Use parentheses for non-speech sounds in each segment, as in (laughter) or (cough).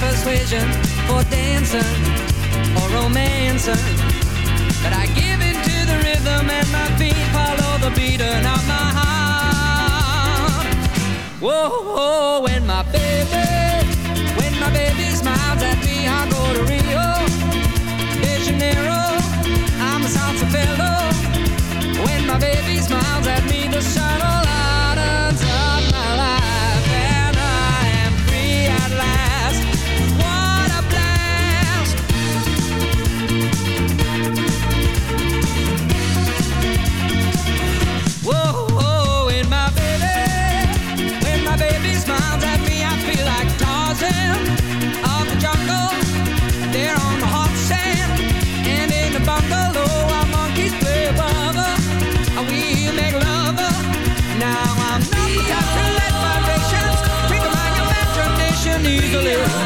persuasion for dancing or romancing. But I give in to the rhythm and my feet follow the beating of my heart. Whoa, whoa, when my baby, when my baby smiles at me, I go to legally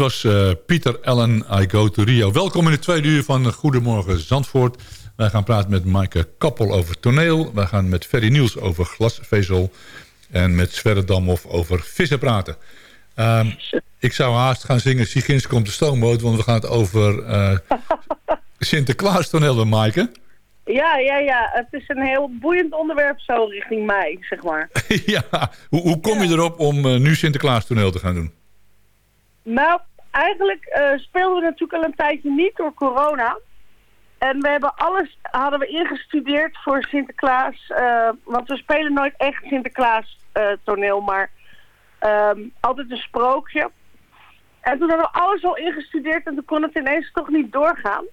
was eh, Pieter Allen, I Go to Rio. Welkom in het tweede uur van Goedemorgen Zandvoort. Wij gaan praten met Maaike Kappel over toneel. Wij gaan met Ferry Niels over glasvezel. En met Sverre Damhoff over vissen praten. Ehm, ik zou haast gaan zingen Sigins komt de stoomboot... want we gaan het over eh (laughs) Sinterklaas toneel doen, Maaike. Ja, ja, ja. Het is een heel boeiend onderwerp zo richting mij, zeg maar. (laughs) ja, hoe, hoe kom je erop om eh, nu Sinterklaas toneel te gaan doen? Nou, eigenlijk eh, speelden we natuurlijk al een tijdje niet door corona. En we hebben alles hadden we ingestudeerd voor Sinterklaas. eh, want we spelen nooit echt Sinterklaas eh, toneel, maar ehm, altijd een sprookje. En toen hadden we alles al ingestudeerd en toen kon het ineens toch niet doorgaan.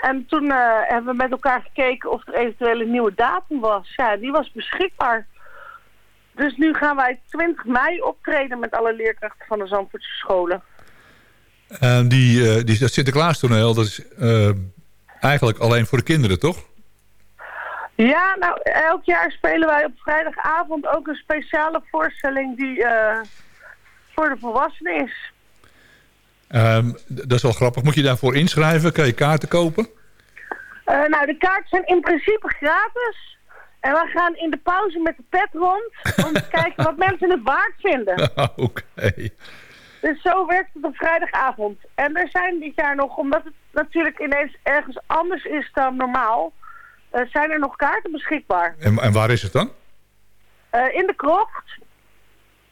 En toen hebben we met elkaar gekeken of er eventueel een nieuwe datum was. Ja, die was beschikbaar. Dus nu gaan wij 20 mei optreden met alle leerkrachten van de Zandvoortse scholen. En die, eh, die, dat Sinterklaas toneel, dat is eh, eigenlijk alleen voor de kinderen, toch? Ja, nou, elk jaar spelen wij op vrijdagavond ook een speciale voorstelling die eh, voor de volwassenen is. Ehm, dat is wel grappig. Moet je daarvoor inschrijven? Kan je kaarten kopen? Nou, de kaarten zijn in principe gratis. En we gaan in de pauze met de pet rond om te (laughs) kijken wat mensen het waard vinden. (laughs) Oké. Dus zo werkt het op vrijdagavond. En er zijn dit jaar nog, omdat het natuurlijk ineens ergens anders is dan normaal, eh, zijn er nog kaarten beschikbaar. En, en waar is het dan? Eh, in de Krocht,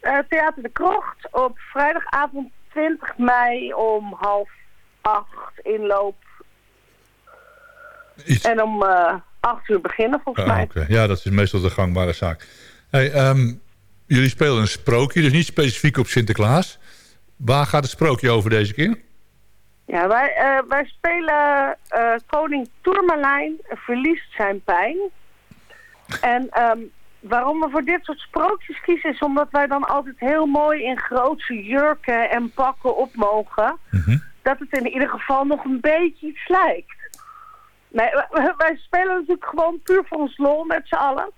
eh, Theater de Krocht, op vrijdagavond 20 mei om half acht inloop. Iets... En om acht uur beginnen volgens Ah, mij. Ja, dat is meestal de gangbare zaak. Hey, ehm, jullie spelen een sprookje, dus niet specifiek op Sinterklaas. Waar gaat het sprookje over deze keer? Ja, wij, eh, wij spelen eh, koning Tourmalijn verliest zijn pijn. En ehm, waarom we voor dit soort sprookjes kiezen is omdat wij dan altijd heel mooi in grootse jurken en pakken op mogen. Mhm. dat het in ieder geval nog een beetje iets lijkt. Nee, wij, wij spelen natuurlijk gewoon puur voor ons lol met z'n allen.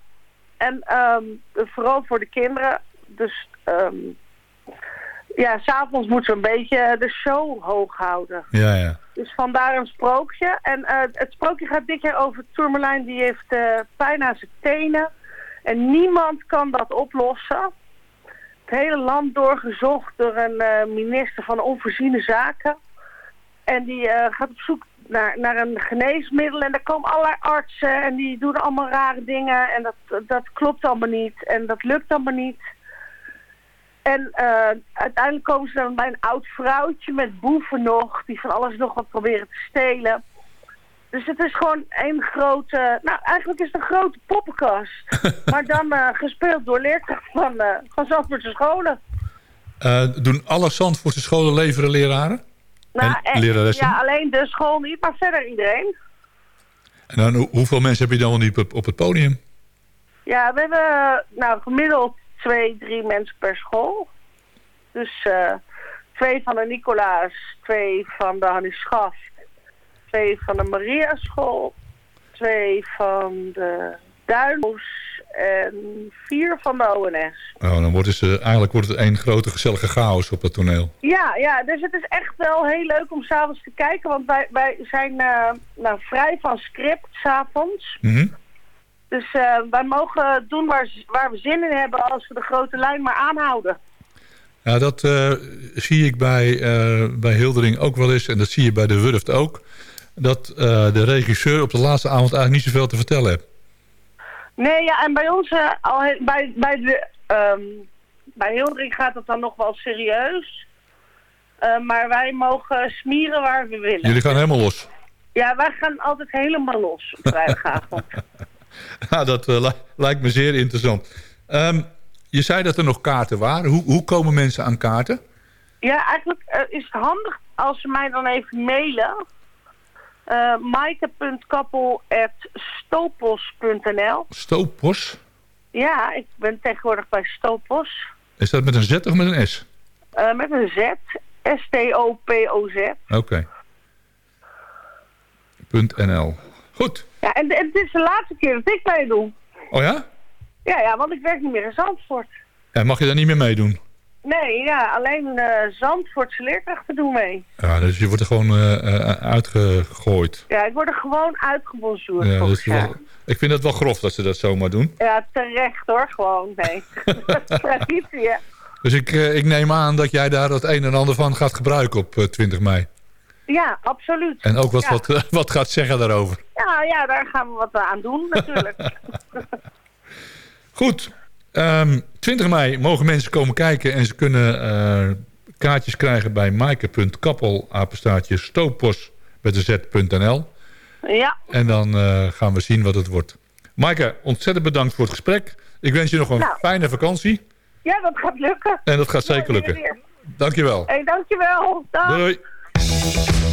En ehm, vooral voor de kinderen. Dus ehm, ja, s'avonds moeten we een beetje de show hoog houden. Ja, ja. Dus vandaar een sprookje. En eh, het sprookje gaat dit keer over Tourmalijn. Die heeft eh, pijn aan zijn tenen. En niemand kan dat oplossen. Het hele land doorgezocht door een eh, minister van Onvoorziene Zaken. En die gaat op zoek naar, naar een geneesmiddel. En daar komen allerlei artsen en die doen allemaal rare dingen. En dat, dat klopt allemaal niet. En dat lukt allemaal niet. En uh, uiteindelijk komen ze dan bij een oud vrouwtje met boeven nog, die van alles nog wat proberen te stelen. Dus het is gewoon een grote, nou eigenlijk is het een grote poppenkast. (laughs) maar dan uh, gespeeld door leerkrachten van, uh, van Zandvoortse scholen. doen alle Zandvoortse scholen leveren leraren? Nou, en leraressen? Ja, alleen de school niet, maar verder iedereen. En dan, hoeveel mensen heb je dan wel niet op, op het podium? Ja, we hebben nou, gemiddeld twee, drie mensen per school. Dus uh, twee van de Nicolaas, twee van de Hannie Schaf, twee van de Maria School, twee van de Duinhoes en vier van de ONS. Oh, dan wordt het, uh, eigenlijk wordt het één grote gezellige chaos op het toneel. Ja, ja, dus het is echt wel heel leuk om s'avonds te kijken, want wij, wij zijn uh, nou, vrij van script s'avonds. Mm dus uh, wij mogen doen waar, waar, we zin in hebben als we de grote lijn maar aanhouden. Ja, dat uh, zie ik bij, uh, bij Hildering ook wel eens. En dat zie je bij de Wurft ook. Dat de regisseur op de laatste avond eigenlijk niet zoveel te vertellen heeft. Nee, ja, en bij ons, al, bij, bij, de, um, bij Hildering gaat het dan nog wel serieus. maar wij mogen smieren waar we willen. Jullie gaan helemaal los? Ja, wij gaan altijd helemaal los op (laughs) vrijdagavond. (laughs) nou, dat uh, lijkt me zeer interessant. Um, je zei dat er nog kaarten waren. Hoe, hoe komen mensen aan kaarten? Ja, eigenlijk uh, is het handig als ze mij dan even mailen. Uh, maaike.kappel.stopos.nl Stopos? Ja, ik ben tegenwoordig bij Stopos. Is dat met een Z of met een S? Uh, met een Z. S-T-O-P-O-Z. Oké. Okay. .nl. Goed. Ja, en, en het is de laatste keer dat ik meedoe. Oh ja? Ja, ja, want ik werk niet meer in Zandvoort. En mag je daar niet meer meedoen? Nee, ja, alleen uh, Zandvoortse leerkrachten doen mee. Ja, dus je wordt er gewoon uh, uitgegooid. Ja, ik word er gewoon uitgebonjourd. Ja, dus wel, ik vind het wel grof dat ze dat zomaar doen. Ja, terecht hoor, gewoon, nee. (laughs) (laughs) Traditie, hè. Dus ik, ik neem aan dat jij daar het een en ander van gaat gebruiken op 20 mei. Ja, absoluut. En ook wat, wat, (laughs) wat gaat zeggen daarover. Ja, ja, daar gaan we wat aan doen natuurlijk. (laughs) Goed. Um, 20 mei mogen mensen komen kijken en ze kunnen uh, kaartjes krijgen bij maaike.kappel, apenstaartje, stoopos met de z.nl. Ja. En dan uh, gaan we zien wat het wordt. Maaike, ontzettend bedankt voor het gesprek. Ik wens je nog een nou. fijne vakantie. Ja, dat gaat lukken. En dat gaat zeker lukken. Dankjewel. Hey, dankjewel. Dag. Doei. Thank you.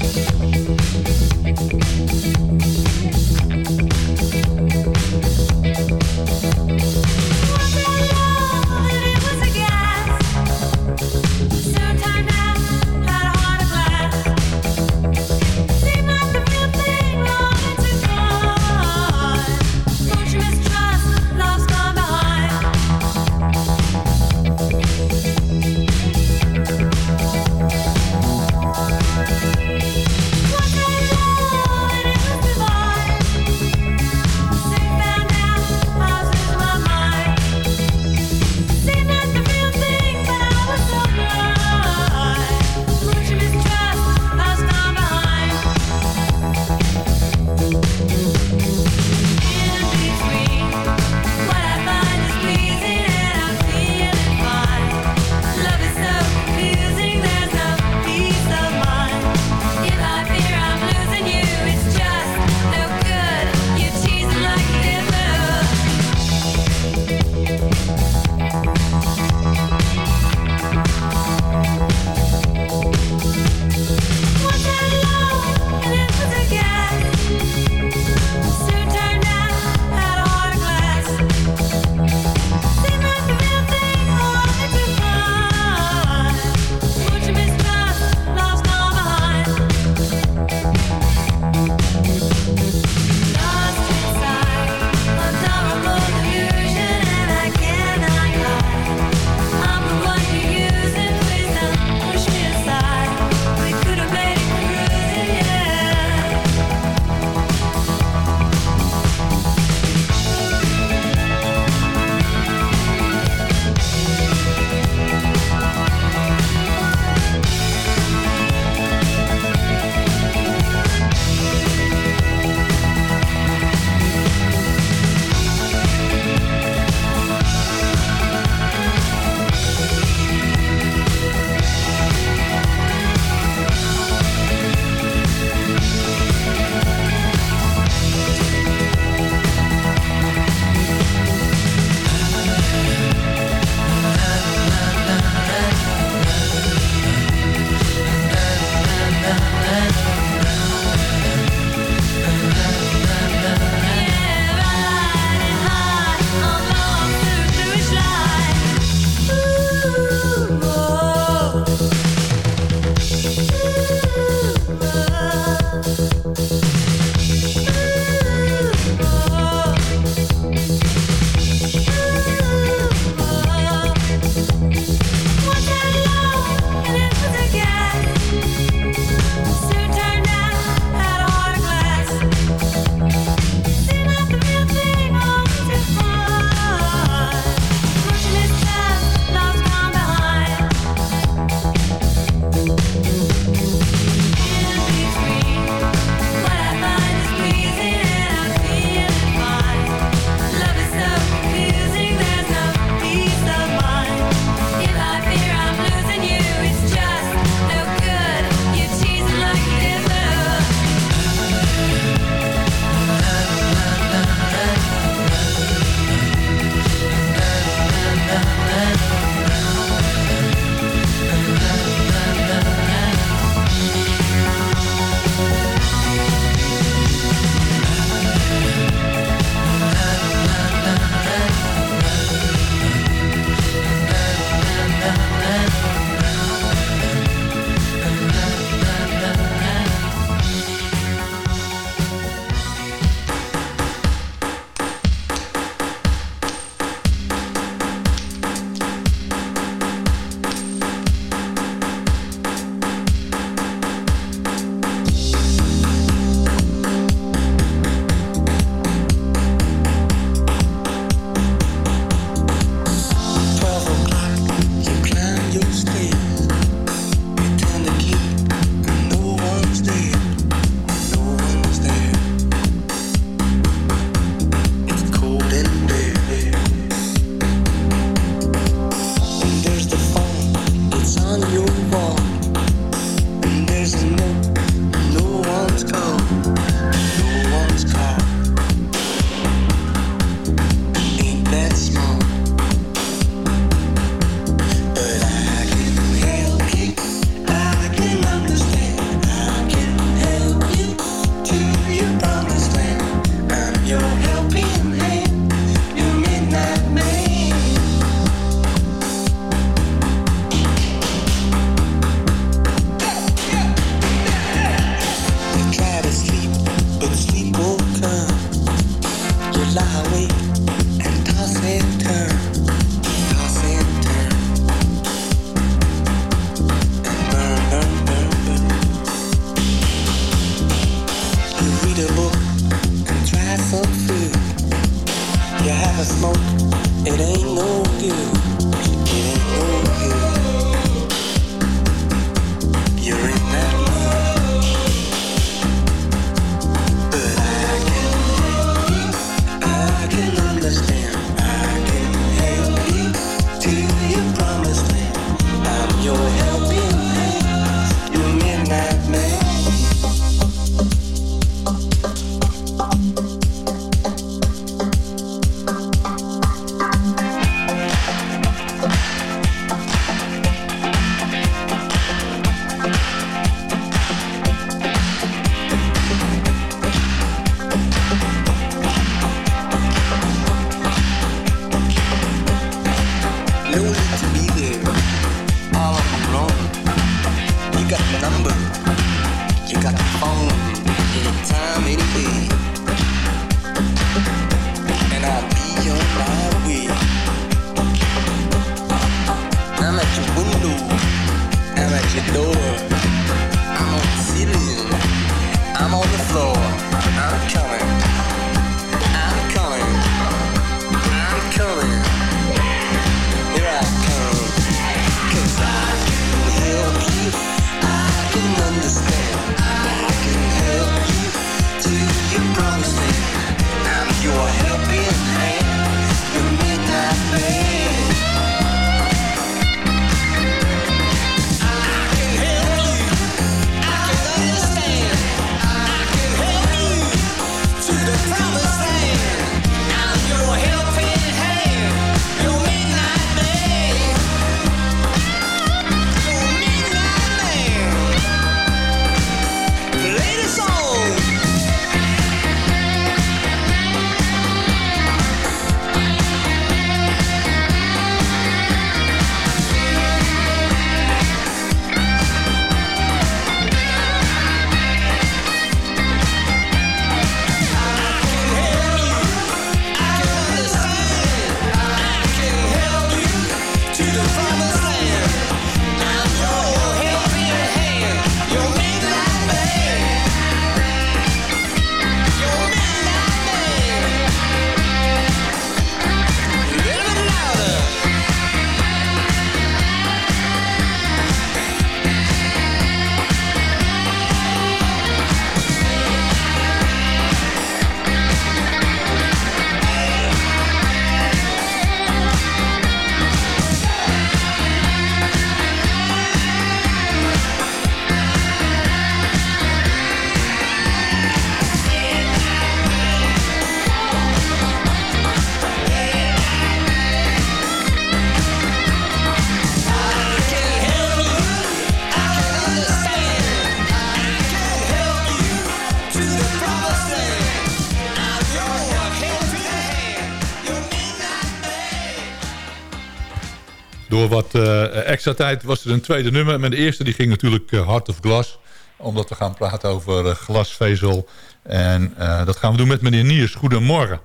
Wat uh, extra tijd was er een tweede nummer. Maar de eerste die ging natuurlijk uh, Heart of Glass. Omdat we gaan praten over uh, glasvezel. En dat gaan we doen met meneer Niers. Goedemorgen.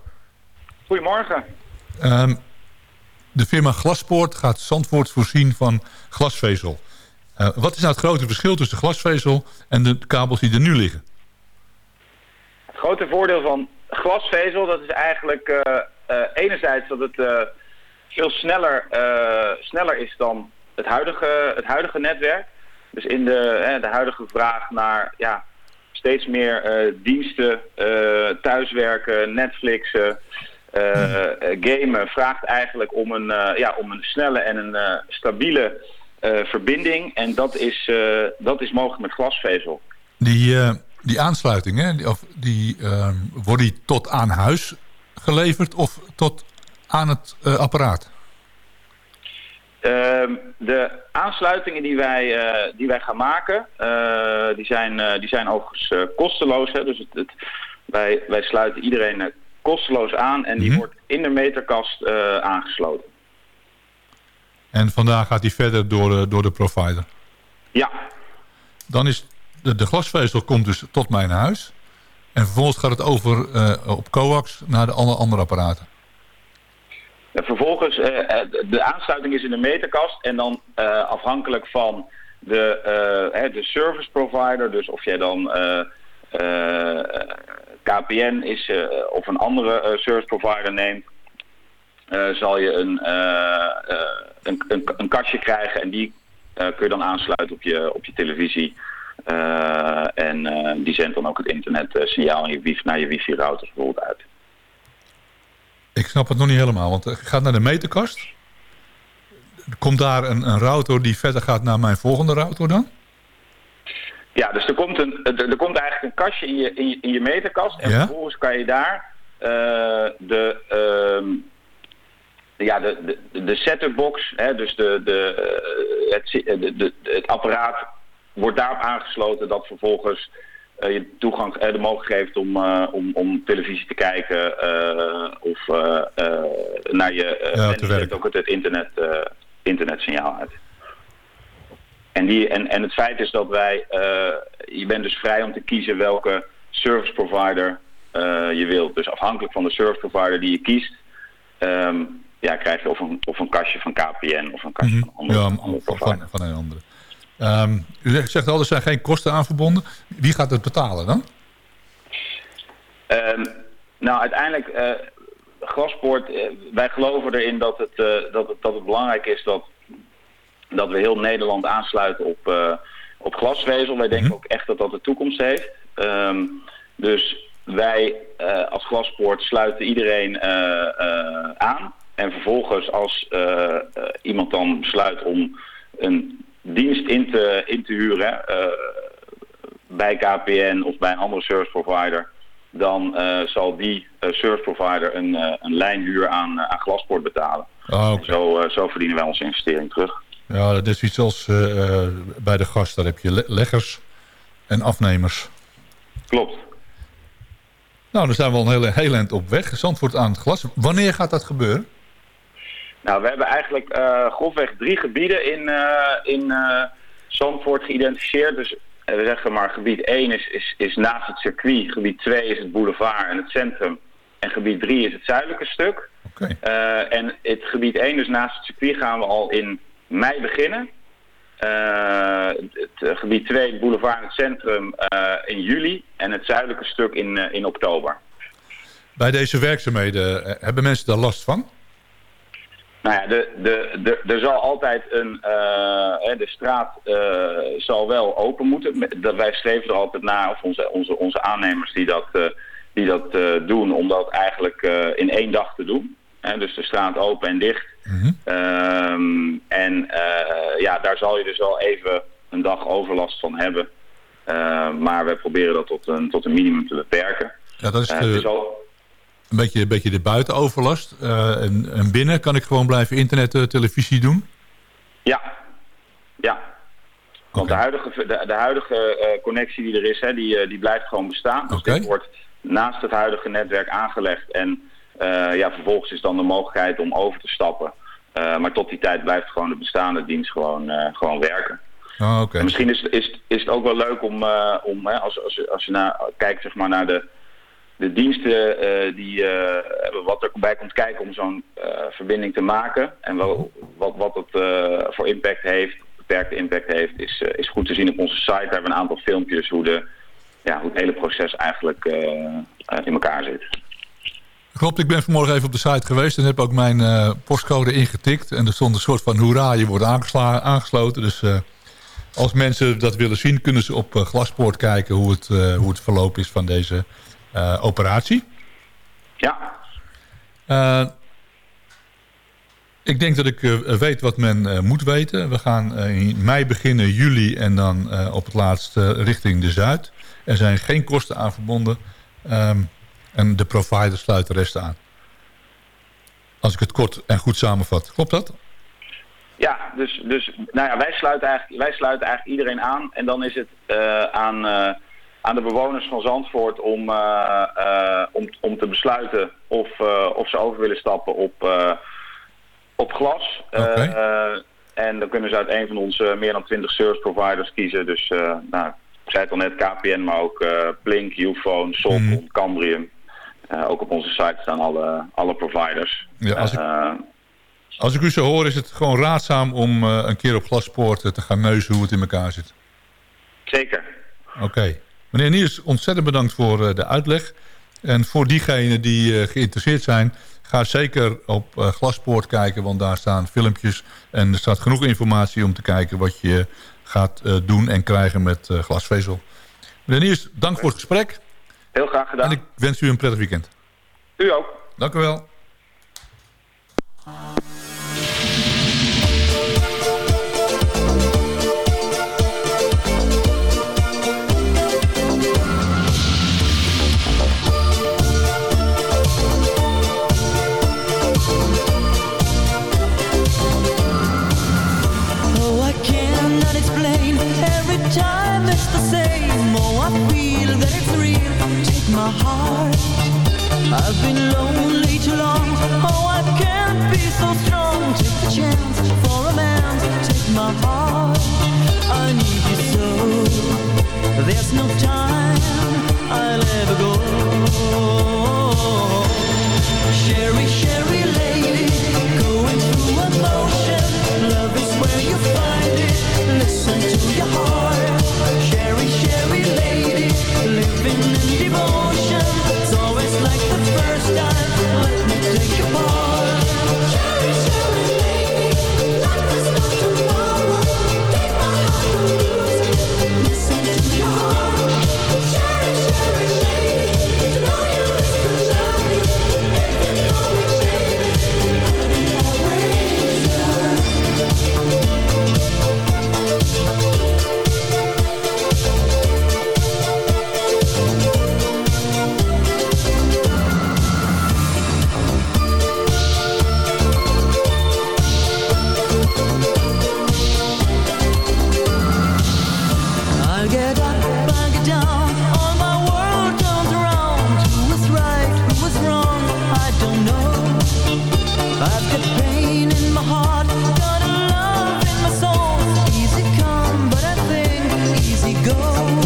Goedemorgen. Um, de firma Glaspoort gaat Zandvoort voorzien van glasvezel. wat is nou het grote verschil tussen glasvezel en de kabels die er nu liggen? Het grote voordeel van glasvezel, dat is eigenlijk enerzijds dat het veel sneller, uh, sneller is dan het huidige, het huidige netwerk. Dus in de, de huidige vraag naar ja, steeds meer uh, diensten, uh, thuiswerken, Netflixen, gamen... vraagt eigenlijk om een, ja, om een snelle en een stabiele verbinding. En dat is, dat is mogelijk met glasvezel. Die, die aansluiting, hè, of die, wordt die tot aan huis geleverd of tot aan het uh, apparaat? Uh, de aansluitingen die wij, uh, die wij gaan maken, uh, die, zijn, die zijn overigens kosteloos. Hè? Dus het, het, wij, wij sluiten iedereen kosteloos aan en die mm -hmm. wordt in de meterkast aangesloten. En vandaag gaat die verder door de, door de provider? Ja. Dan is de, de glasvezel komt dus tot mijn huis. En vervolgens gaat het over op coax naar de andere, andere apparaten. Vervolgens, uh, de aansluiting is in de meterkast en dan afhankelijk van de, de service provider, dus of jij dan KPN is of een andere service provider neemt, zal je een, een, een, een, kastje krijgen en die kun je dan aansluiten op je, op je televisie. en die zendt dan ook het internetsignaal naar je wifi-router bijvoorbeeld uit. Ik snap het nog niet helemaal, want je gaat naar de meterkast. Komt daar een, een router die verder gaat naar mijn volgende router dan? Ja, dus er komt, een, er, komt eigenlijk een kastje in je, in je, in je meterkast. En vervolgens kan je daar uh, de, uh, ja, de, de, de setupbox, hè, dus de, de, eh, het, de, de, het apparaat wordt daarop aangesloten dat vervolgens je toegang uh, de mogelijkheid geeft om, uh, om, om televisie te kijken of naar je ja, en ook het, internet, internetsignaal uit. En, die, en, en het feit is dat wij, je bent dus vrij om te kiezen welke service provider je wilt. Dus afhankelijk van de service provider die je kiest, um, ja, krijg je of een, of een kastje van KPN of een kastje mm -hmm. van een andere, ja, Van, van een andere. Um, u zegt al, er zijn geen kosten aan verbonden. Wie gaat het betalen dan? Um, nou, uiteindelijk, uh, Graspoort, uh, wij geloven erin dat het, uh, dat, het, dat het belangrijk is dat, dat we heel Nederland aansluiten op, op glasvezel. Wij denken mm -hmm. ook echt dat dat de toekomst heeft. Um, dus wij als Glaspoort sluiten iedereen aan. En vervolgens als iemand dan besluit om een dienst in te, in te huren uh, bij KPN of bij een andere service provider, dan uh, zal die uh, service provider een, een lijnhuur aan, aan Glaspoort betalen. Oh, okay. zo, zo verdienen wij onze investering terug. Ja, dat is iets als bij de gast, daar heb je leggers en afnemers. Klopt. Nou, dan zijn we al een hele, heel eind op weg. Zandvoort aan het glas. Wanneer gaat dat gebeuren? Nou, we hebben eigenlijk uh, grofweg drie gebieden in, uh, in uh, Zandvoort geïdentificeerd. Dus we zeggen maar gebied 1 is, is, is naast het circuit, gebied 2 is het boulevard en het centrum. En gebied 3 is het zuidelijke stuk. Okay. en het gebied 1, dus naast het circuit, gaan we al in mei beginnen. het gebied 2, het boulevard en het centrum, in juli. En het zuidelijke stuk in, in oktober. Bij deze werkzaamheden, hebben mensen daar last van? Nou ja, de, de, de, er zal altijd een, uh, de straat uh, zal wel open moeten. Wij streven er altijd naar, of onze, onze, onze aannemers die dat, uh, die dat doen, om dat eigenlijk in één dag te doen. dus de straat open en dicht. Mm -hmm. um, en ja, daar zal je dus wel even een dag overlast van hebben. maar we proberen dat tot een, tot een minimum te beperken. Ja, dat is de... Een beetje, een beetje de buitenoverlast. Uh, en, en, binnen kan ik gewoon blijven internet, uh, televisie doen? Ja, ja. Want okay. de huidige, de, de huidige uh, connectie die er is, hè, die, die blijft gewoon bestaan. Dus okay. dit wordt naast het huidige netwerk aangelegd. En ja, vervolgens is dan de mogelijkheid om over te stappen. maar tot die tijd blijft gewoon de bestaande dienst gewoon, gewoon werken. Oh, okay. Misschien is, is, is het ook wel leuk om, om hè, als, als, als je naar, kijkt zeg maar, naar de de diensten uh, die uh, wat erbij komt kijken om zo'n uh, verbinding te maken en wel, wat, wat het voor impact heeft, beperkte impact heeft, is, is goed te zien op onze site. Daar hebben een aantal filmpjes hoe, de, ja, hoe het hele proces eigenlijk in elkaar zit. Klopt, ik ben vanmorgen even op de site geweest en heb ook mijn postcode ingetikt. En er stond een soort van hoera, je wordt aangesloten. Dus als mensen dat willen zien, kunnen ze op Glaspoort kijken hoe het, hoe het verloop is van deze operatie. Ja. Uh, ik denk dat ik uh, weet wat men moet weten. We gaan in mei beginnen, juli en dan op het laatst richting de Zuid. Er zijn geen kosten aan verbonden. Um, en de provider sluit de rest aan. Als ik het kort en goed samenvat. Klopt dat? Ja, dus, dus nou ja, wij, sluiten eigenlijk, wij sluiten eigenlijk iedereen aan. En dan is het aan aan de bewoners van Zandvoort om, uh, uh, om, om te besluiten of, uh, of ze over willen stappen op, op glas. Okay. en dan kunnen ze uit een van onze meer dan 20 service providers kiezen. Dus nou, ik zei het al net, KPN, maar ook Blink, Ufone, Solcom, mm. Cambrium. ook op onze site staan alle, alle providers. Ja, als, ik, als ik u zo hoor is het gewoon raadzaam om een keer op glaspoorten te gaan neuzen hoe het in elkaar zit. Zeker. Oké. Okay. Meneer Niers, ontzettend bedankt voor uh, de uitleg. En voor diegenen die uh, geïnteresseerd zijn... Ga zeker op uh, Glaspoort kijken, want daar staan filmpjes. En er staat genoeg informatie om te kijken wat je gaat doen en krijgen met glasvezel. Meneer Niers, dank voor het gesprek. Heel graag gedaan. En ik wens u een prettig weekend. U ook. Dank u wel.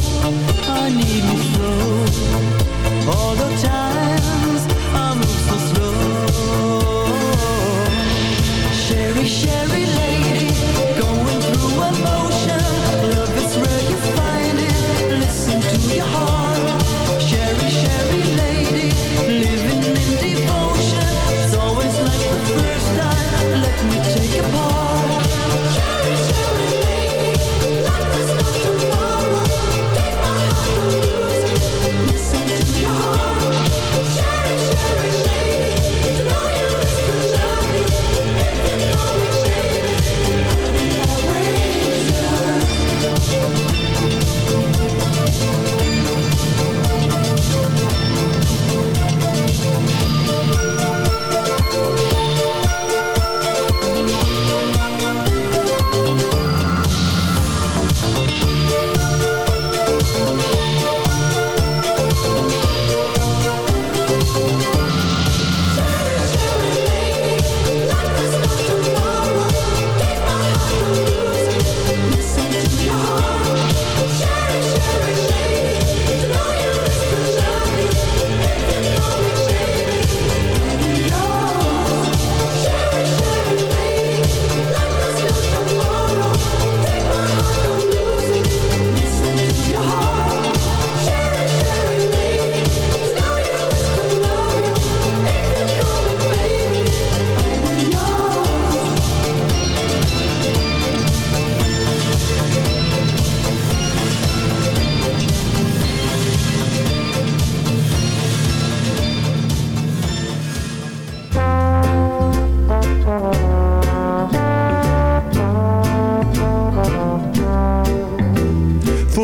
I need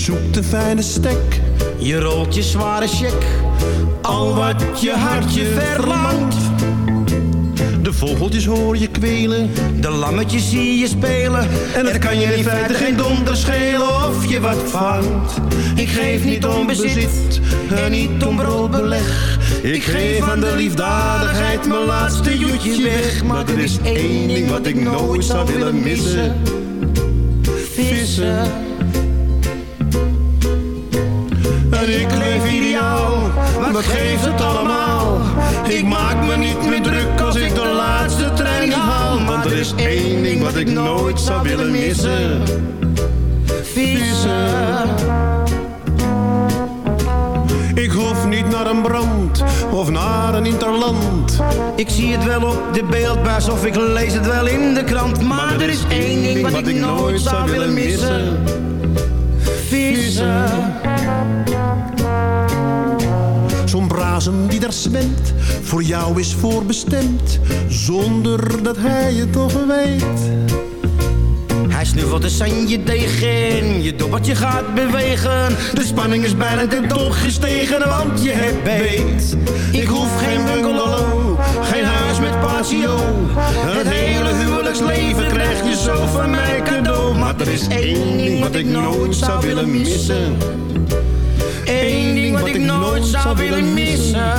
Je zoekt een fijne stek, Je rolt je zware check. al wat je hartje verlangt. De vogeltjes hoor je kwelen De lammetjes zie je spelen. En het kan je in feite geen donder schelen of je wat vangt. Ik geef niet om bezit, en niet om brood beleg. Ik geef aan de liefdadigheid mijn laatste joetje weg. Maar er is één ding wat ik nooit zou willen missen. Vissen. En ik leef ideaal, wat geeft het allemaal? Ik maak me niet meer druk als ik de laatste trein haal. Want er is één ding wat ik nooit zou willen missen. Vissen. Ik hoef niet naar een brand of naar een interland. Ik zie het wel op de beeldbuis of ik lees het wel in de krant. Maar, er is één ding wat ik nooit zou willen missen. Vissen. Zo'n brazen die daar zwemt, voor jou is voorbestemd, zonder dat hij het toch weet. Hij snuffelt de sanje tegen, je dobbertje gaat bewegen. De spanning is bijna ten top gestegen, want je hebt beet. Ik hoef geen bungalow, geen huis met patio. Het hele huwelijksleven krijg je zo van mij cadeau. Maar er is één ding wat ik nooit zou willen missen. Eén ding wat ik nooit zou willen missen.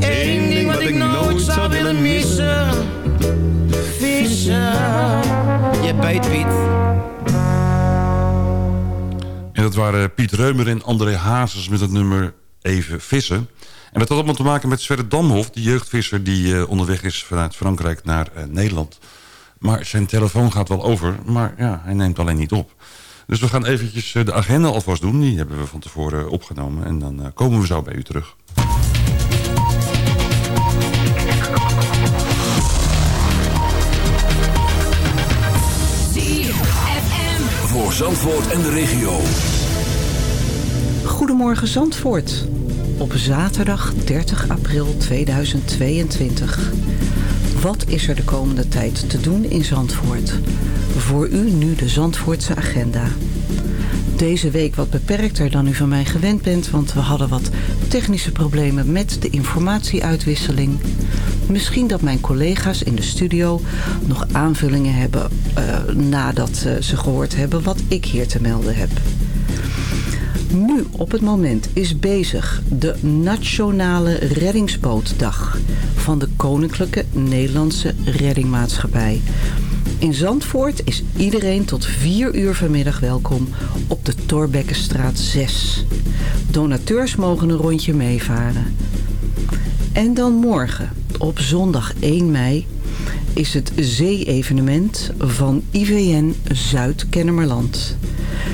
Eén ding wat ik nooit zou willen missen. Vissen. Je bijt Piet. En dat waren Piet Reumer en André Hazes met het nummer Even Vissen. En dat had allemaal te maken met Sverre Damhof, die jeugdvisser die eh, onderweg is vanuit Frankrijk naar eh, Nederland. Maar zijn telefoon gaat wel over, maar ja, hij neemt alleen niet op. Dus we gaan eventjes eh, de agenda alvast doen. Die hebben we van tevoren opgenomen. En dan eh, komen we zo bij u terug. Voor Zandvoort en de regio. Goedemorgen Zandvoort. Op zaterdag 30 april 2022. Wat is er de komende tijd te doen in Zandvoort? Voor u nu de Zandvoortse agenda. Deze week wat beperkter dan u van mij gewend bent... want we hadden wat technische problemen met de informatieuitwisseling. Misschien dat mijn collega's in de studio nog aanvullingen hebben... eh, nadat eh, ze gehoord hebben wat ik hier te melden heb. Nu op het moment is bezig de Nationale Reddingsbootdag van de Koninklijke Nederlandse Reddingmaatschappij. In Zandvoort is iedereen tot 4 uur vanmiddag welkom op de Torbekkenstraat 6. Donateurs mogen een rondje meevaren. En dan morgen, op zondag 1 mei, is het zee-evenement van IVN Zuid-Kennemerland.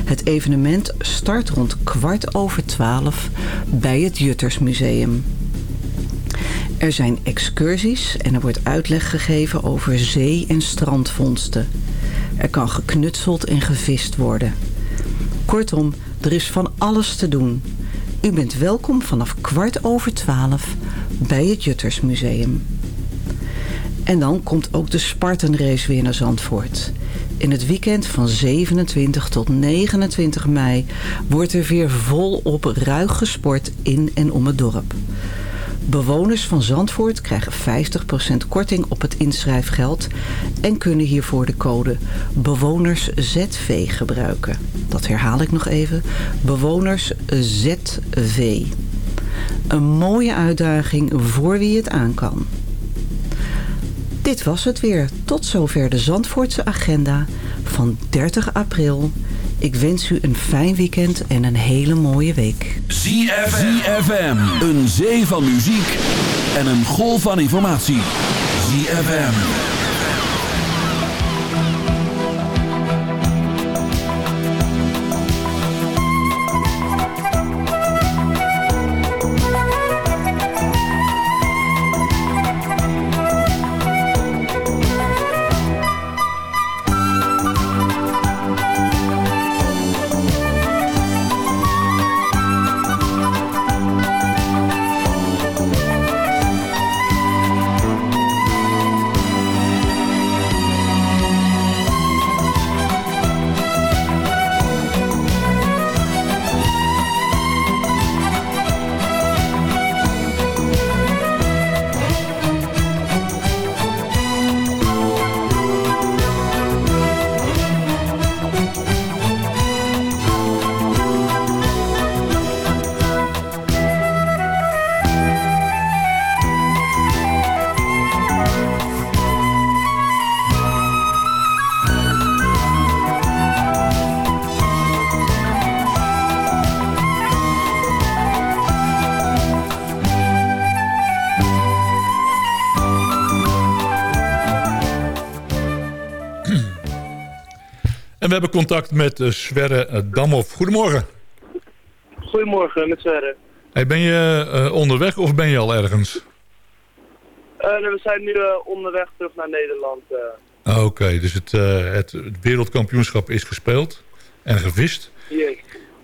Het evenement start rond kwart over twaalf bij het Juttersmuseum. Er zijn excursies en er wordt uitleg gegeven over zee- en strandvondsten. Er kan geknutseld en gevist worden. Kortom, er is van alles te doen. U bent welkom vanaf kwart over twaalf bij het Juttersmuseum. En dan komt ook de Spartanrace weer naar Zandvoort. In het weekend van 27 tot 29 mei wordt er weer volop ruig gesport in en om het dorp. Bewoners van Zandvoort krijgen 50% korting op het inschrijfgeld... en kunnen hiervoor de code BewonersZV gebruiken. Dat herhaal ik nog even. BewonersZV. Een mooie uitdaging voor wie het aan kan. Dit was het weer. Tot zover de Zandvoortse agenda van 30 april. Ik wens u een fijn weekend en een hele mooie week. ZFM. Een zee van muziek en een golf van informatie. ZFM. Hebben contact met eh, Sverre eh, Damhoff. Goedemorgen. Goedemorgen, met Sverre. Hey, ben je eh, onderweg of ben je al ergens? Nee, we zijn nu onderweg terug naar Nederland. Ah, Oké, dus het, het wereldkampioenschap is gespeeld en gevist. Yes.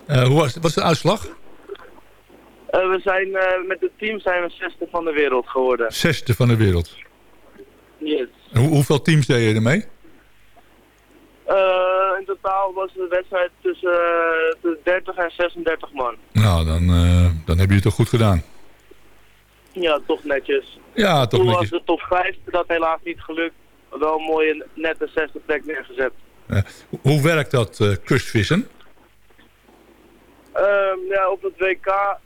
Hoe was, wat is de uitslag? We zijn, met het team zijn we zesde van de wereld geworden. Zesde van de wereld. Yes. Hoe- hoeveel teams deed je ermee? Eh, in totaal was de wedstrijd tussen eh, de 30 en 36 man. Nou, dan, eh, dan heb je het toch goed gedaan. Ja, toch netjes. Ja, toch Toen was netjes. de top 5 dat helaas niet gelukt. Wel een mooie nette zesde plek neergezet. Hoe werkt dat kustvissen? Ehm, ja, op het WK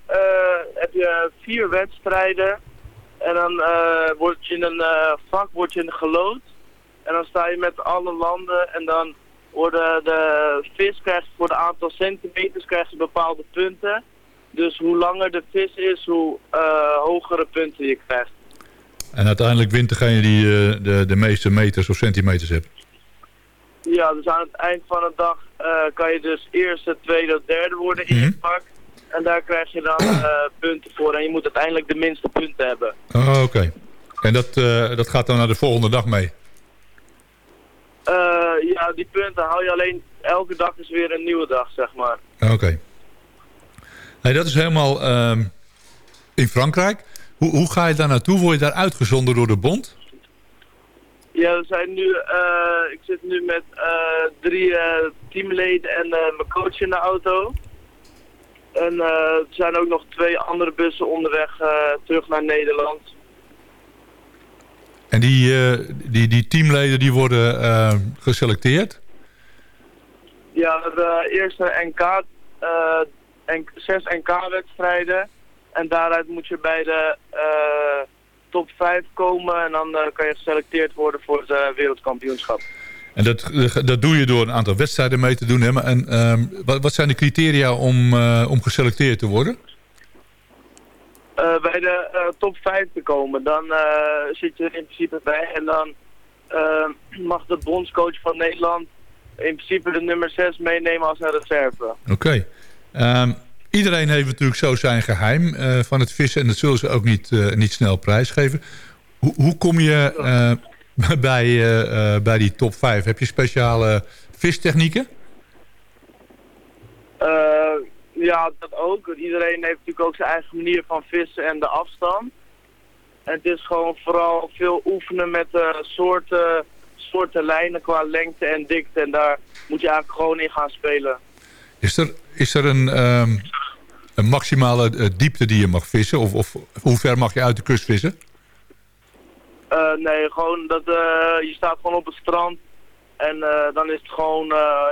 heb je vier wedstrijden. En dan word je in een vak word je gelood. En dan sta je met alle landen en dan worden de vis krijgt voor het aantal centimeters krijgt ze bepaalde punten. Dus hoe langer de vis is, hoe eh, hogere punten je krijgt. En uiteindelijk wint degene die eh, de, de meeste meters of centimeters heeft. Ja, dus aan het eind van de dag eh, kan je dus eerste, tweede of derde worden in je vak. En daar krijg je dan (clears throat) punten voor. En je moet uiteindelijk de minste punten hebben. Oh, Oké. En dat, dat gaat dan naar de volgende dag mee? Eh, ja, die punten hou je alleen... Elke dag is weer een nieuwe dag, zeg maar. Oké. Hey, dat is helemaal ehm, in Frankrijk. Hoe, hoe ga je daar naartoe? Word je daar uitgezonden door de bond? Ja, we zijn nu... eh, ik zit nu met eh, drie teamleden en mijn coach in de auto. En er zijn ook nog twee andere bussen onderweg terug naar Nederland. En die, eh, die, die teamleden die worden eh, geselecteerd? Ja, we hebben eerst een NK, eh, en, zes NK-wedstrijden. En daaruit moet je bij de eh, top 5 komen en dan eh, kan je geselecteerd worden voor het eh, wereldkampioenschap. En dat, dat doe je door een aantal wedstrijden mee te doen. Hè? Maar, en, ehm, wat, wat zijn de criteria om, eh, om geselecteerd te worden? Eh, bij de eh, top 5 te komen, dan eh, zit je er in principe bij. En dan mag de bondscoach van Nederland in principe de nummer 6 meenemen als een reserve. Oké. Ehm, iedereen heeft natuurlijk zo zijn geheim eh, van het vissen. En dat zullen ze ook niet, niet snel prijsgeven. Hoe, hoe kom je (laughs) bij, bij die top 5? Heb je speciale vistechnieken? Ja, dat ook. Iedereen heeft natuurlijk ook zijn eigen manier van vissen en de afstand. En het is gewoon vooral veel oefenen met eh, soorten, soorten lijnen qua lengte en dikte. En daar moet je eigenlijk gewoon in gaan spelen. Is er, is er een, ehm, een maximale eh, diepte die je mag vissen? Of, of hoe ver mag je uit de kust vissen? Eh, nee, gewoon dat eh, je staat gewoon op het strand. En dan is het gewoon,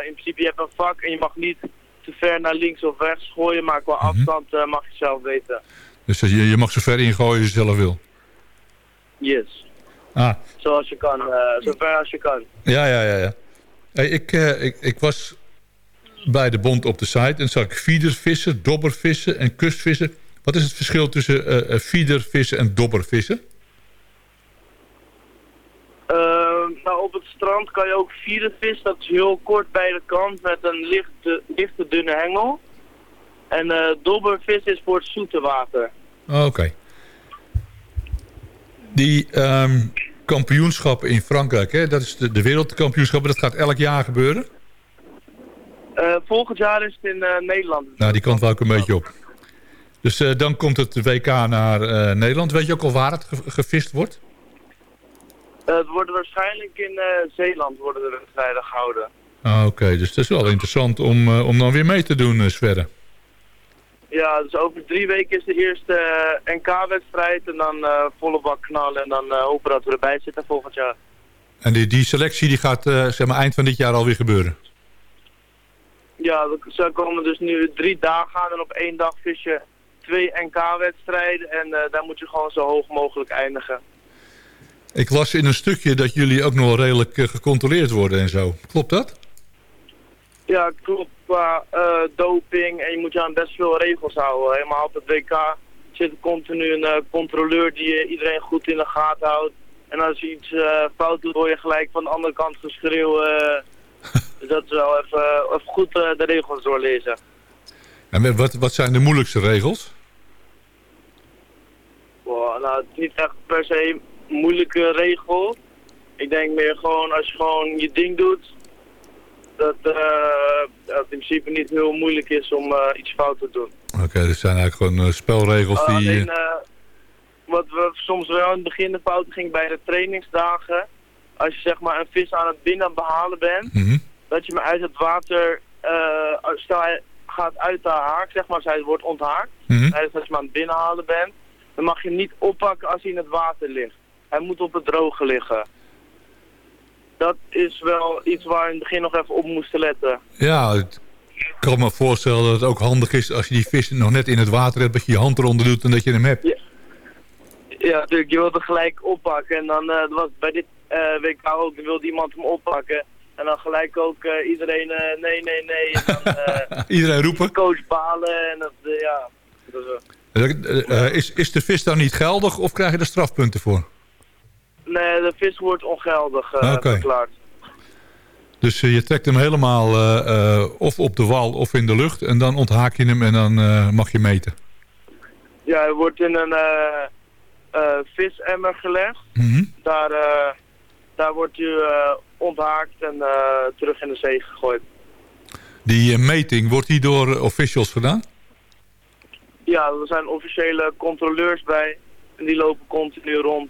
in principe je hebt een vak en je mag niet te ver naar links of rechts gooien. Maar qua afstand eh, mag je zelf weten. Dus je, je mag zo ver ingooien als je zelf wil. Yes. Ah, Zoals je kan, eh, zo ver als je kan. ja, ja, ja. ja. Hey, ik, eh, ik, ik was bij de bond op de site en zag ik feedervissen, dobbervissen en kustvissen. Wat is het verschil tussen eh eh, feedervissen en dobbervissen? Nou, op het strand kan je ook vieren vis. Dat is heel kort bij de kant met een lichte, lichte dunne hengel. En eh dobbervis is voor het zoete water. Oké. Die ehm, kampioenschappen in Frankrijk, hè, dat is de, de wereldkampioenschappen, dat gaat elk jaar gebeuren? Eh, volgend jaar is het in eh, Nederland. Nou, die kant wou ik een beetje op. Dus dan komt het WK naar Nederland. Weet je ook al waar het ge- gevist wordt? Het wordt waarschijnlijk in eh, Zeeland worden de wedstrijden gehouden. Ah, Oké, dus dat is wel interessant om, eh, om dan weer mee te doen, eh, Sverre. Ja, dus over drie weken is de eerste NK-wedstrijd en dan volle bak knallen en dan eh, hopen dat we erbij zitten volgend jaar. En die, die selectie die gaat zeg maar eind van dit jaar alweer gebeuren. Ja, ze komen dus nu drie dagen aan en op één dag vis je twee NK-wedstrijden en daar moet je gewoon zo hoog mogelijk eindigen. Ik las in een stukje dat jullie ook nog wel redelijk eh, gecontroleerd worden en zo. Klopt dat? Ja, klopt. Qua eh, doping en je moet je aan best veel regels houden. Helemaal op het WK zit er continu een eh, controleur die iedereen goed in de gaten houdt. En als je iets fout doet, hoor je gelijk van de andere kant geschreeuw. eh, (laughs) Dus dat is wel even, even goed de regels doorlezen. En wat, wat zijn de moeilijkste regels? Wow, nou, het is niet echt per se moeilijke regel. Ik denk meer gewoon als je gewoon je ding doet, dat eh, dat het in principe niet heel moeilijk is om eh, iets fout te doen. Oké, er zijn eigenlijk gewoon eh, spelregels die... Alleen, eh, eh, wat we soms wel in het begin de fout ging bij de trainingsdagen, als je zeg maar een vis aan het binnen behalen bent, mhm. dat je hem uit het water, eh, stel hij gaat uit de haak, zeg maar, als hij wordt onthaakt, tijdens dat je hem aan het binnenhalen bent, dan mag je hem niet oppakken als hij in het water ligt. Hij moet op het droge liggen. Dat is wel iets waar we in het begin nog even op moesten letten. Ja, ik kan me voorstellen dat het ook handig is als je die vis nog net in het water hebt... dat je je hand eronder doet en dat je hem hebt. Ja. Ja, natuurlijk. Je wilde gelijk oppakken. En dan eh, was bij dit eh, WK ook, wilde iemand hem oppakken. En dan gelijk ook eh, iedereen, nee, nee, nee. En dan (laughs) Iedereen roepen. coach balen. En dat, ja. Dat is, is, is de vis dan niet geldig of krijg je er strafpunten voor? Nee, de vis wordt ongeldig Oké. verklaard. Dus eh, je trekt hem helemaal eh, of op de wal of in de lucht... en dan onthaak je hem en dan mag je meten. Ja, hij wordt in een visemmer gelegd. Mhm. Daar, daar wordt hij eh, onthaakt en terug in de zee gegooid. Die meting, wordt die door officials gedaan? Ja, er zijn officiële controleurs bij. En die lopen continu rond.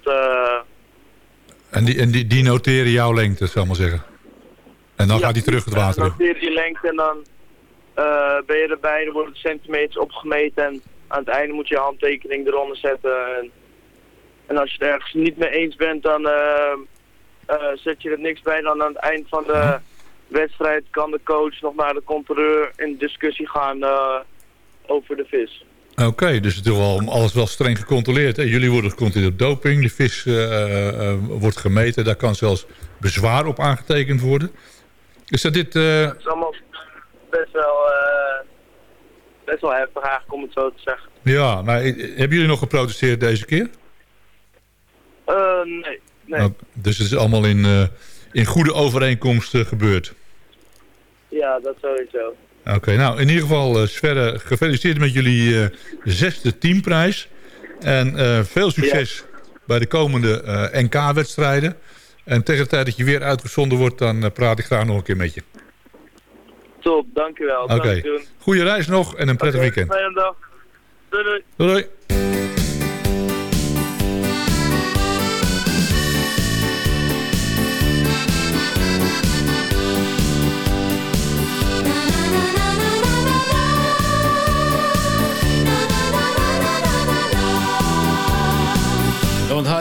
En die, en die, die noteren jouw lengte, zal ik maar zeggen. En dan ja, gaat hij terug het water Dan in. noteer je lengte en dan eh, ben je erbij. Er worden centimeters opgemeten. En aan het einde moet je je handtekening eronder zetten. En, en als je het ergens niet mee eens bent, dan eh, eh, zet je er niks bij. Dan aan het eind van de wedstrijd kan de coach nog naar de controleur in discussie gaan over de vis. Oké, dus het is wel alles wel streng gecontroleerd. Hè? Jullie worden gecontroleerd op doping. De vis eh, eh, wordt gemeten. Daar kan zelfs bezwaar op aangetekend worden. Is dat dit... eh, Het is allemaal best wel, eh, best wel heftig eigenlijk om het zo te zeggen. ja, maar eh, hebben jullie nog geprotesteerd deze keer? Eh, nee, nee. Nou, dus het is allemaal in, eh, in goede overeenkomst eh, gebeurd. Ja, dat sowieso. Oké, nou in ieder geval eh Sverre, gefeliciteerd met jullie eh, zesde teamprijs. En eh, veel succes bij de komende NK-wedstrijden. En tegen de tijd dat je weer uitgezonden wordt, dan praat ik graag nog een keer met je. Top, dankjewel. Oké, doen. goede reis nog en een prettig weekend. Fijne dag. Doei doei. Doei doei.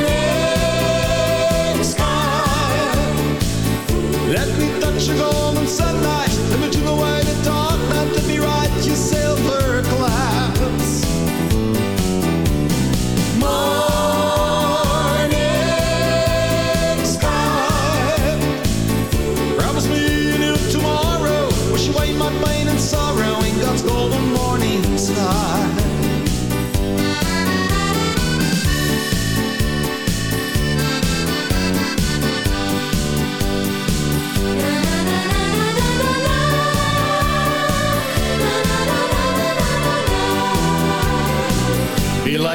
Morning sky. Let me touch your golden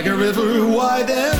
like a river wide and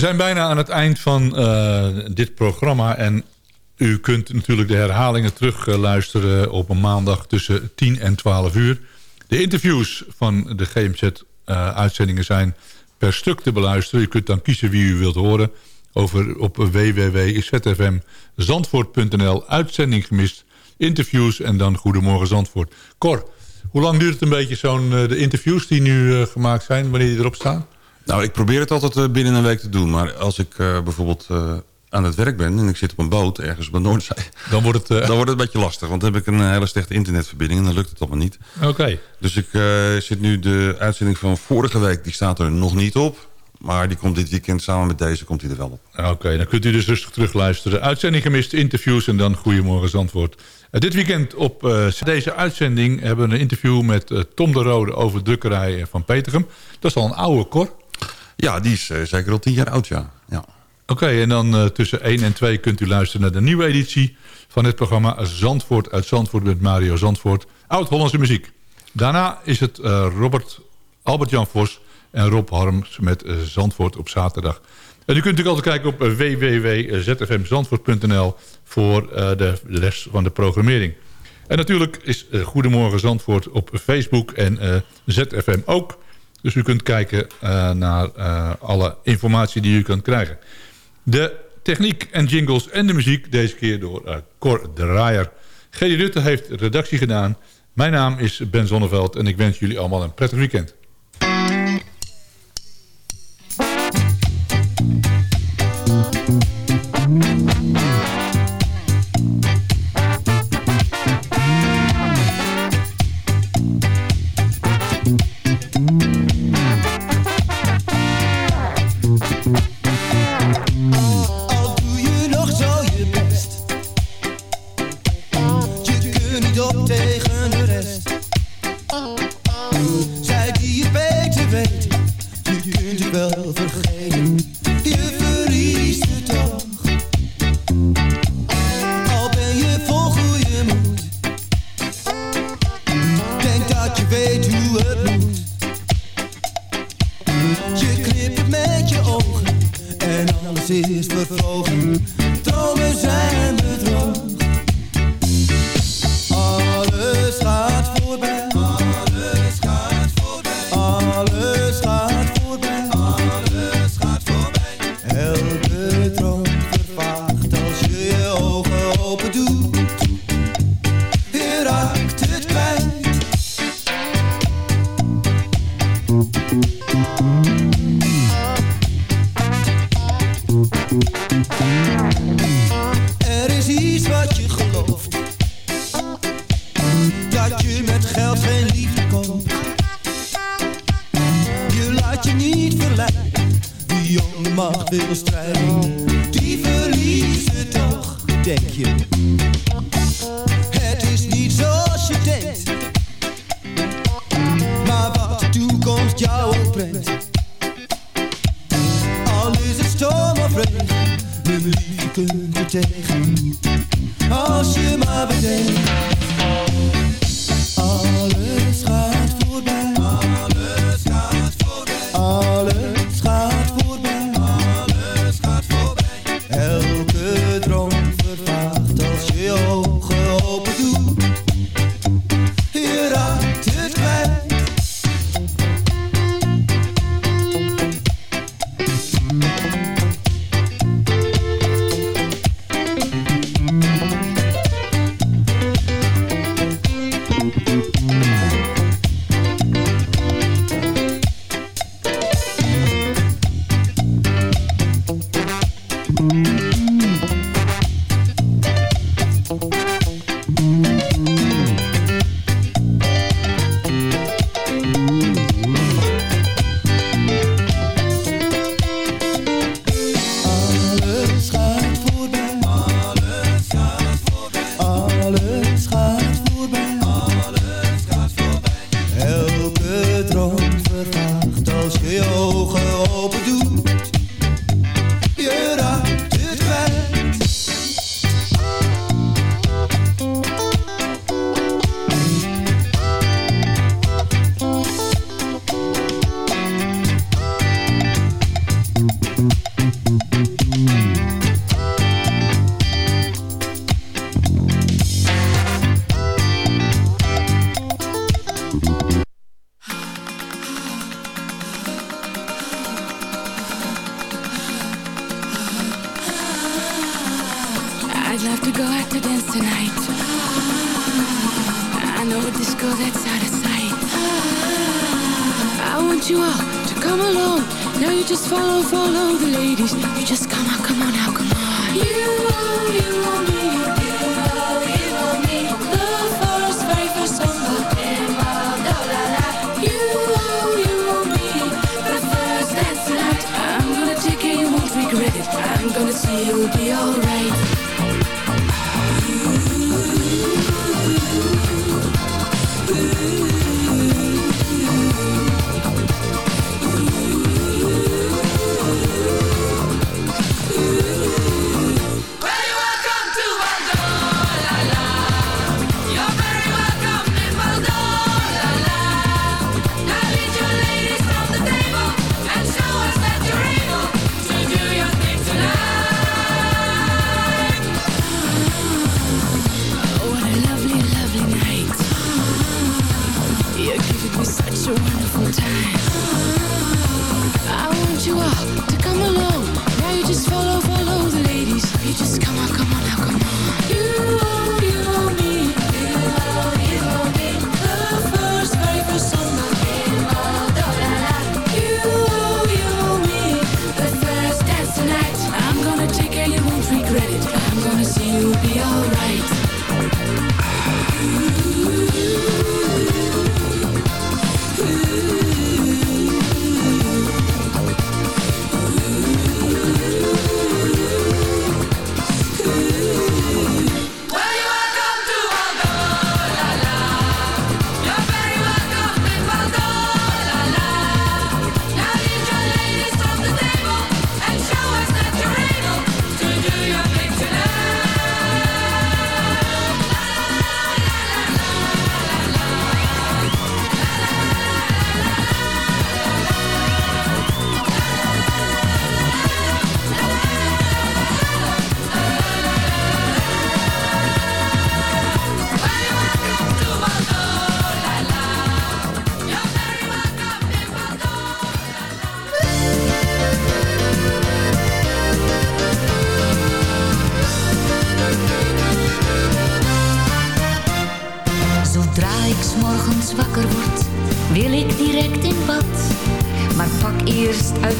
We zijn bijna aan het eind van eh, dit programma. En u kunt natuurlijk de herhalingen terug eh, luisteren op een maandag tussen 10 en 12 uur. De interviews van de GMZ-uitzendingen zijn per stuk te beluisteren. U kunt dan kiezen wie u wilt horen over op www.zfmzandvoort.nl. Uitzending gemist, interviews en dan Goedemorgen Zandvoort. Cor, hoe lang duurt het een beetje zo'n de interviews die nu gemaakt zijn, wanneer die erop staan? Nou, ik probeer het altijd uh, binnen een week te doen. Maar als ik uh, bijvoorbeeld uh, aan het werk ben en ik zit op een boot ergens op de Noordzee... Dan wordt het, dan wordt het een beetje lastig. Want dan heb ik een hele slechte internetverbinding en dan lukt het allemaal niet. Oké. Dus ik zit nu de uitzending van vorige week, die staat er nog niet op. Maar die komt dit weekend samen met deze komt hij er wel op. Oké, dan kunt u dus rustig terugluisteren. Uitzending gemist, interviews en dan Goedemorgen Zandvoort. dit weekend op deze uitzending hebben we een interview met Tom de Rode... over drukkerij van Petergem. Dat is al een oude kor. Ja, die is uh, zeker al tien jaar oud, ja. ja. Oké, en dan uh, tussen 1 en 2 kunt u luisteren naar de nieuwe editie... van het programma Zandvoort uit Zandvoort met Mario Zandvoort. Oud-Hollandse muziek. Daarna is het uh, Robert, Albert-Jan Vos en Rob Harms met Zandvoort op zaterdag. En u kunt natuurlijk altijd kijken op www.zfmzandvoort.nl... voor de les van de programmering. En natuurlijk is Goedemorgen Zandvoort op Facebook en ZFM ook... Dus u kunt kijken eh, naar eh, alle informatie die u kunt krijgen. De techniek en jingles en de muziek deze keer door uh, Cor Draaier. G.D. Rutte heeft redactie gedaan. Mijn naam is Ben Zonneveld en ik wens jullie allemaal een prettig weekend. vergeten.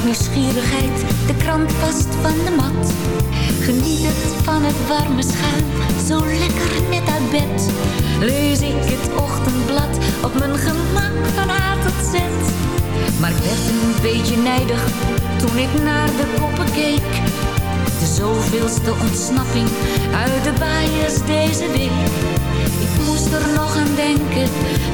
Nieuwsgierigheid de krant vast van de mat. Geniet het van het warme schuim, zo lekker net uit bed. Lees ik het ochtendblad op mijn gemak van A tot Z. Maar ik werd een beetje nijdig toen ik naar de koppen keek. De zoveelste ontsnapping uit de baaiers deze week. Ik moest er nog aan denken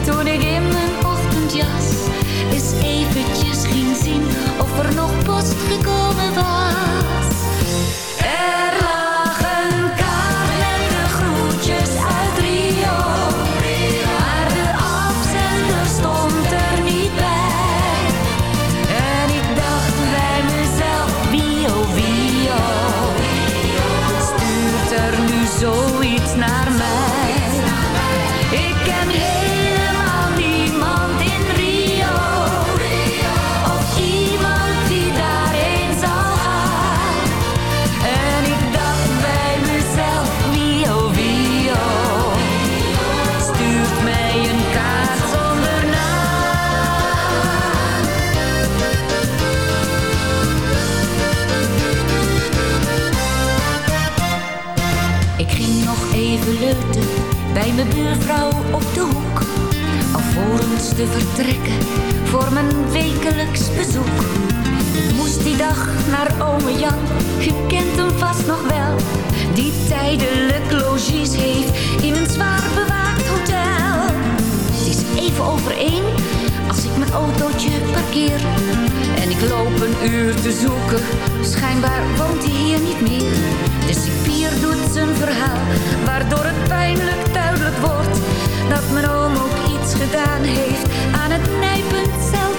toen ik in mijn ochtendjas eens eventjes ging zien of er nog post gekomen was. Buurvrouw op de hoek. Alvorens te vertrekken voor mijn wekelijks bezoek. Ik moest die dag naar ome Jan, je kent hem vast nog wel. Die tijdelijk logies heeft in een zwaar bewaakt hotel. Het is even over één als ik mijn autootje parkeer. En ik loop een uur te zoeken, schijnbaar woont hij hier niet meer. De cipier doet zijn verhaal, waardoor het pijnlijk duidelijk wordt dat mijn oom ook iets gedaan heeft aan het nijpend celtekort.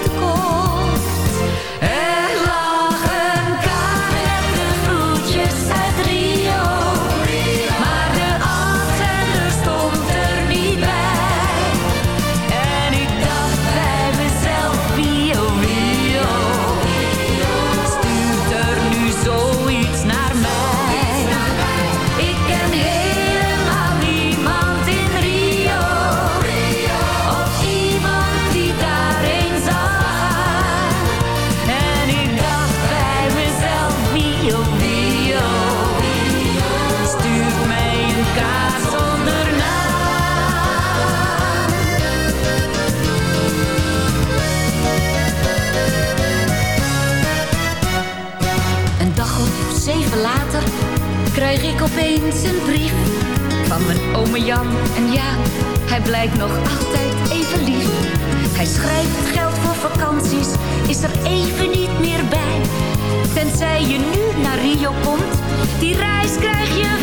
Opeens een brief van mijn ome Jan. En ja, hij blijkt nog altijd even lief. Hij schrijft geld voor vakanties, is er even niet meer bij. Tenzij je nu naar Rio komt, die reis krijg je